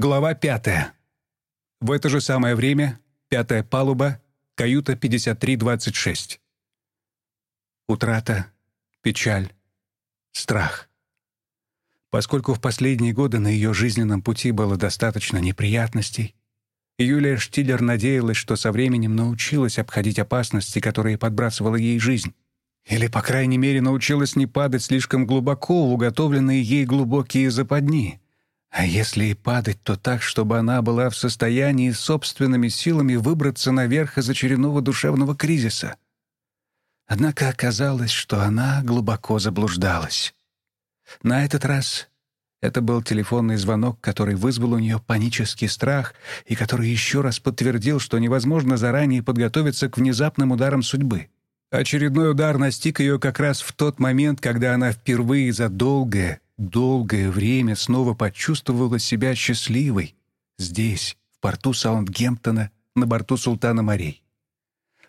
Глава пятая. В это же самое время, пятая палуба, каюта 5326. Утрата, печаль, страх. Поскольку в последние годы на ее жизненном пути было достаточно неприятностей, Юлия Штиллер надеялась, что со временем научилась обходить опасности, которые подбрасывала ей жизнь. Или, по крайней мере, научилась не падать слишком глубоко в уготовленные ей глубокие западни — а если и падать, то так, чтобы она была в состоянии собственными силами выбраться наверх из очередного душевного кризиса. Однако оказалось, что она глубоко заблуждалась. На этот раз это был телефонный звонок, который вызвал у нее панический страх и который еще раз подтвердил, что невозможно заранее подготовиться к внезапным ударам судьбы. Очередной удар настиг ее как раз в тот момент, когда она впервые за долгое, долгое время снова почувствовала себя счастливой здесь, в порту Саундгемптона, на борту Султана морей.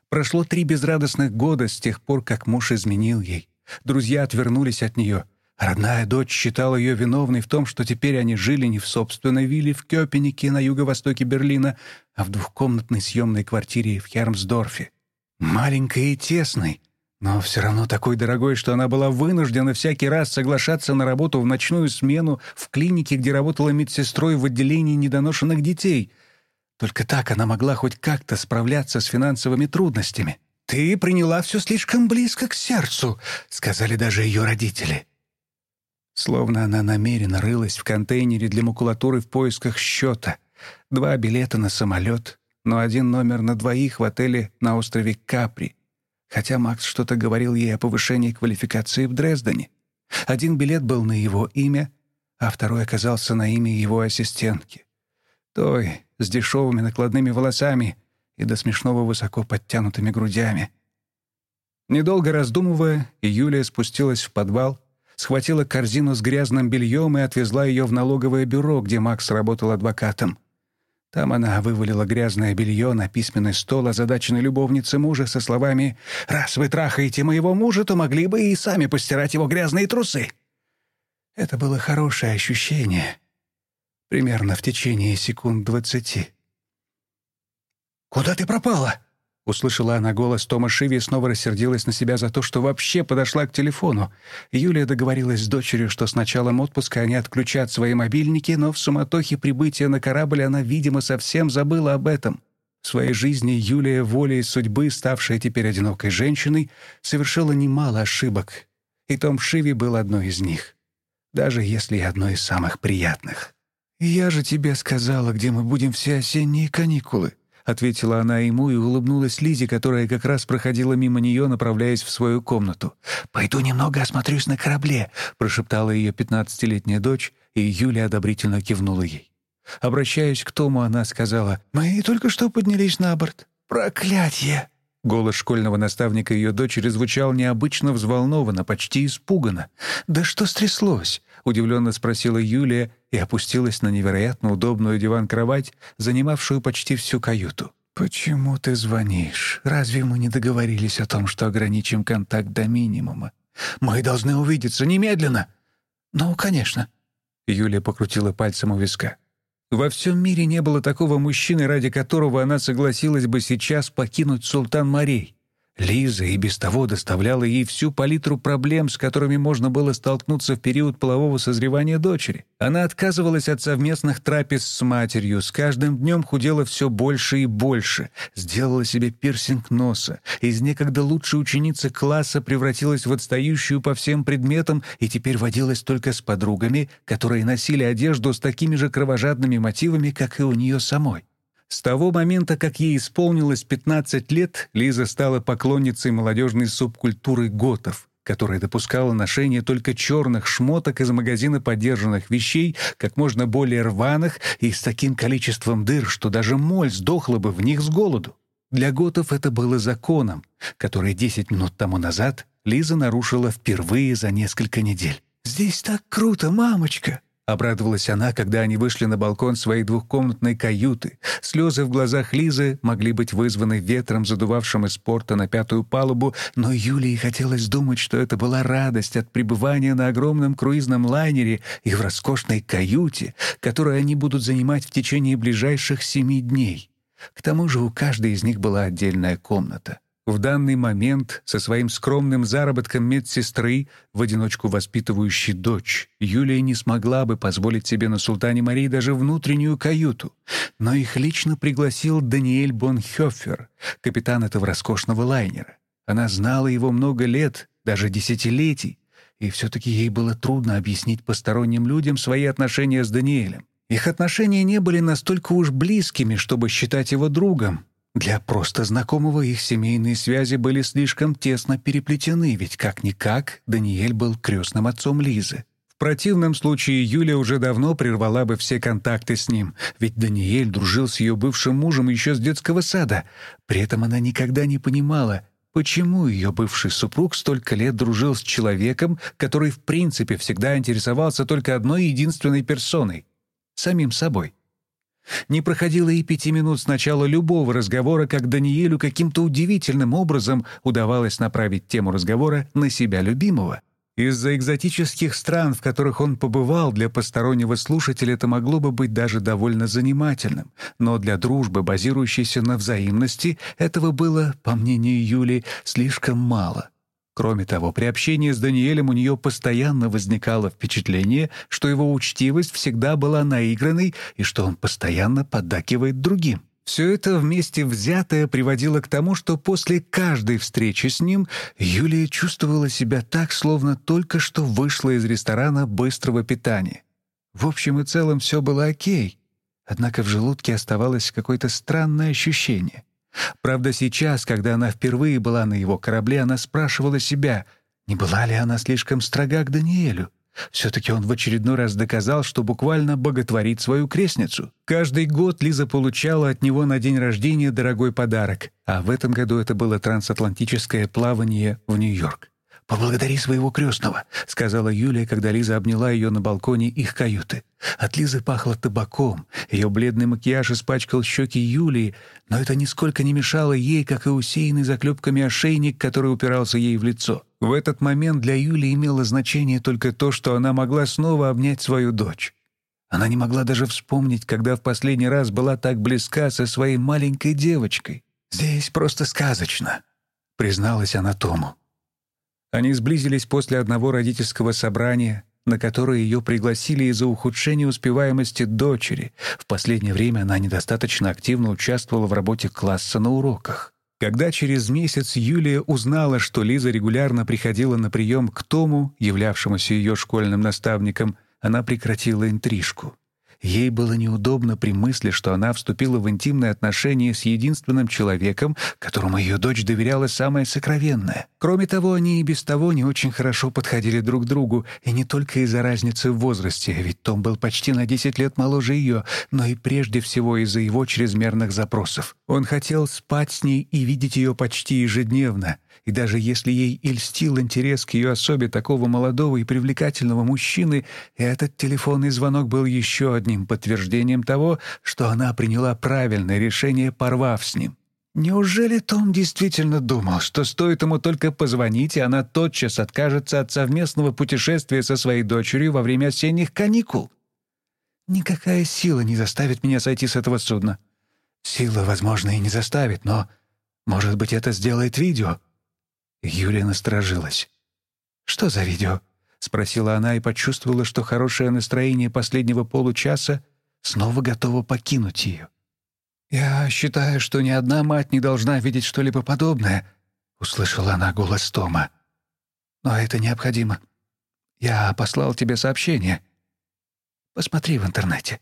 Прошло три безрадостных года с тех пор, как муж изменил ей. Друзья отвернулись от нее. Родная дочь считала ее виновной в том, что теперь они жили не в собственной вилле в Кёпенике на юго-востоке Берлина, а в двухкомнатной съемной квартире в Хермсдорфе. Маленькой и тесной, но все равно такой дорогой, что она была вынуждена всякий раз соглашаться на работу в ночную смену в клинике, где работала медсестрой в отделении недоношенных детей. Только так она могла хоть как-то справляться с финансовыми трудностями. «Ты приняла все слишком близко к сердцу», — сказали даже ее родители. Словно она намеренно рылась в контейнере для макулатуры в поисках счета. Два билета на самолет, но один номер на двоих в отеле на острове Капри — хотя Макс что-то говорил ей о повышении квалификации в Дрездене. Один билет был на его имя, а второй оказался на имя его ассистентки. Той, с дешевыми накладными волосами и до смешного высоко подтянутыми грудями. Недолго раздумывая, Юлия спустилась в подвал, схватила корзину с грязным бельем и отвезла ее в налоговое бюро, где Макс работал адвокатом. Там она вывалила грязное белье на письменный стол озадаченной любовницы мужа со словами «Раз вы трахаете моего мужа, то могли бы и сами постирать его грязные трусы». Это было хорошее ощущение. Примерно в течение секунд двадцати. «Куда ты пропала?» Услышала она голос Тома Шиви и снова рассердилась на себя за то, что вообще подошла к телефону. Юлия договорилась с дочерью, что с началом отпуска они отключат свои мобильники, но в суматохе прибытия на корабль она, видимо, совсем забыла об этом. В своей жизни Юлия, волей судьбы, ставшая теперь одинокой женщиной, совершила немало ошибок. И Том Шиви был одной из них. Даже если и одной из самых приятных. «Я же тебе сказала, где мы будем все осенние каникулы», ответила она ему и улыбнулась Лизе, которая как раз проходила мимо нее, направляясь в свою комнату. «Пойду немного осмотрюсь на корабле», — прошептала ее пятнадцатилетняя дочь, и Юля одобрительно кивнула ей. Обращаясь к Тому, она сказала, «Мы только что поднялись на борт. Проклятье!» Голос школьного наставника ее дочери звучал необычно взволнованно, почти испуганно. «Да что стряслось?» — удивленно спросила Юлия и опустилась на невероятно удобную диван-кровать, занимавшую почти всю каюту. «Почему ты звонишь? Разве мы не договорились о том, что ограничим контакт до минимума? Мы должны увидеться немедленно!» «Ну, конечно». Юлия покрутила пальцем у виска. Во всем мире не было такого мужчины, ради которого она согласилась бы сейчас покинуть Султан Морей. Лиза и без того доставляла ей всю палитру проблем, с которыми можно было столкнуться в период полового созревания дочери. Она отказывалась от совместных трапез с матерью, с каждым днем худела все больше и больше, сделала себе пирсинг носа, из некогда лучшей ученицы класса превратилась в отстающую по всем предметам и теперь водилась только с подругами, которые носили одежду с такими же кровожадными мотивами, как и у нее самой. С того момента, как ей исполнилось 15 лет, Лиза стала поклонницей молодежной субкультуры готов, которая допускала ношение только черных шмоток из магазина подержанных вещей, как можно более рваных и с таким количеством дыр, что даже моль сдохла бы в них с голоду. Для готов это было законом, который 10 минут тому назад Лиза нарушила впервые за несколько недель. «Здесь так круто, мамочка!» Обрадовалась она, когда они вышли на балкон своей двухкомнатной каюты. Слезы в глазах Лизы могли быть вызваны ветром, задувавшим из порта на пятую палубу, но Юлии хотелось думать, что это была радость от пребывания на огромном круизном лайнере и в роскошной каюте, которую они будут занимать в течение ближайших семи дней. К тому же у каждой из них была отдельная комната. В данный момент со своим скромным заработком медсестры, в одиночку воспитывающей дочь, Юлия не смогла бы позволить себе на Султане Марии даже внутреннюю каюту. Но их лично пригласил Даниэль Бонхёфер, капитан этого роскошного лайнера. Она знала его много лет, даже десятилетий, и все-таки ей было трудно объяснить посторонним людям свои отношения с Даниэлем. Их отношения не были настолько уж близкими, чтобы считать его другом, для просто знакомого их семейные связи были слишком тесно переплетены, ведь как-никак Даниэль был крестным отцом Лизы. В противном случае Юля уже давно прервала бы все контакты с ним, ведь Даниэль дружил с ее бывшим мужем еще с детского сада. При этом она никогда не понимала, почему ее бывший супруг столько лет дружил с человеком, который в принципе всегда интересовался только одной единственной персоной — самим собой. Не проходило и пяти минут с начала любого разговора, как Даниэлю каким-то удивительным образом удавалось направить тему разговора на себя любимого. Из-за экзотических стран, в которых он побывал, для постороннего слушателя это могло бы быть даже довольно занимательным. Но для дружбы, базирующейся на взаимности, этого было, по мнению Юли, слишком мало — Кроме того, при общении с Даниэлем у нее постоянно возникало впечатление, что его учтивость всегда была наигранной и что он постоянно поддакивает другим. Все это вместе взятое приводило к тому, что после каждой встречи с ним Юлия чувствовала себя так, словно только что вышла из ресторана быстрого питания. В общем и целом все было окей, однако в желудке оставалось какое-то странное ощущение. Правда, сейчас, когда она впервые была на его корабле, она спрашивала себя, не была ли она слишком строга к Даниэлю. Все-таки он в очередной раз доказал, что буквально боготворит свою крестницу. Каждый год Лиза получала от него на день рождения дорогой подарок, а в этом году это было трансатлантическое плавание в Нью-Йорк. «Поблагодари своего крестного», — сказала Юлия, когда Лиза обняла ее на балконе их каюты. От Лизы пахло табаком, ее бледный макияж испачкал щеки Юлии, но это нисколько не мешало ей, как и усеянный заклепками ошейник, который упирался ей в лицо. В этот момент для Юлии имело значение только то, что она могла снова обнять свою дочь. Она не могла даже вспомнить, когда в последний раз была так близка со своей маленькой девочкой. «Здесь просто сказочно», — призналась она Тому. Они сблизились после одного родительского собрания, на которое ее пригласили из-за ухудшения успеваемости дочери. В последнее время она недостаточно активно участвовала в работе класса на уроках. Когда через месяц Юлия узнала, что Лиза регулярно приходила на прием к Тому, являвшемуся ее школьным наставником, она прекратила интрижку. Ей было неудобно при мысли, что она вступила в интимные отношения с единственным человеком, которому ее дочь доверяла самое сокровенное. Кроме того, они и без того не очень хорошо подходили друг другу, и не только из-за разницы в возрасте, ведь Том был почти на 10 лет моложе ее, но и прежде всего из-за его чрезмерных запросов. Он хотел спать с ней и видеть ее почти ежедневно — и даже если ей и льстил интерес к ее особе такого молодого и привлекательного мужчины, этот телефонный звонок был еще одним подтверждением того, что она приняла правильное решение, порвав с ним. Неужели Том действительно думал, что стоит ему только позвонить, и она тотчас откажется от совместного путешествия со своей дочерью во время осенних каникул? Никакая сила не заставит меня сойти с этого судна. Сила, возможно, и не заставит, но, может быть, это сделает видео. Юлия насторожилась. «Что за видео?» — спросила она и почувствовала, что хорошее настроение последнего получаса снова готово покинуть ее. «Я считаю, что ни одна мать не должна видеть что-либо подобное», — услышала она голос Тома. «Но это необходимо. Я послал тебе сообщение. Посмотри в интернете».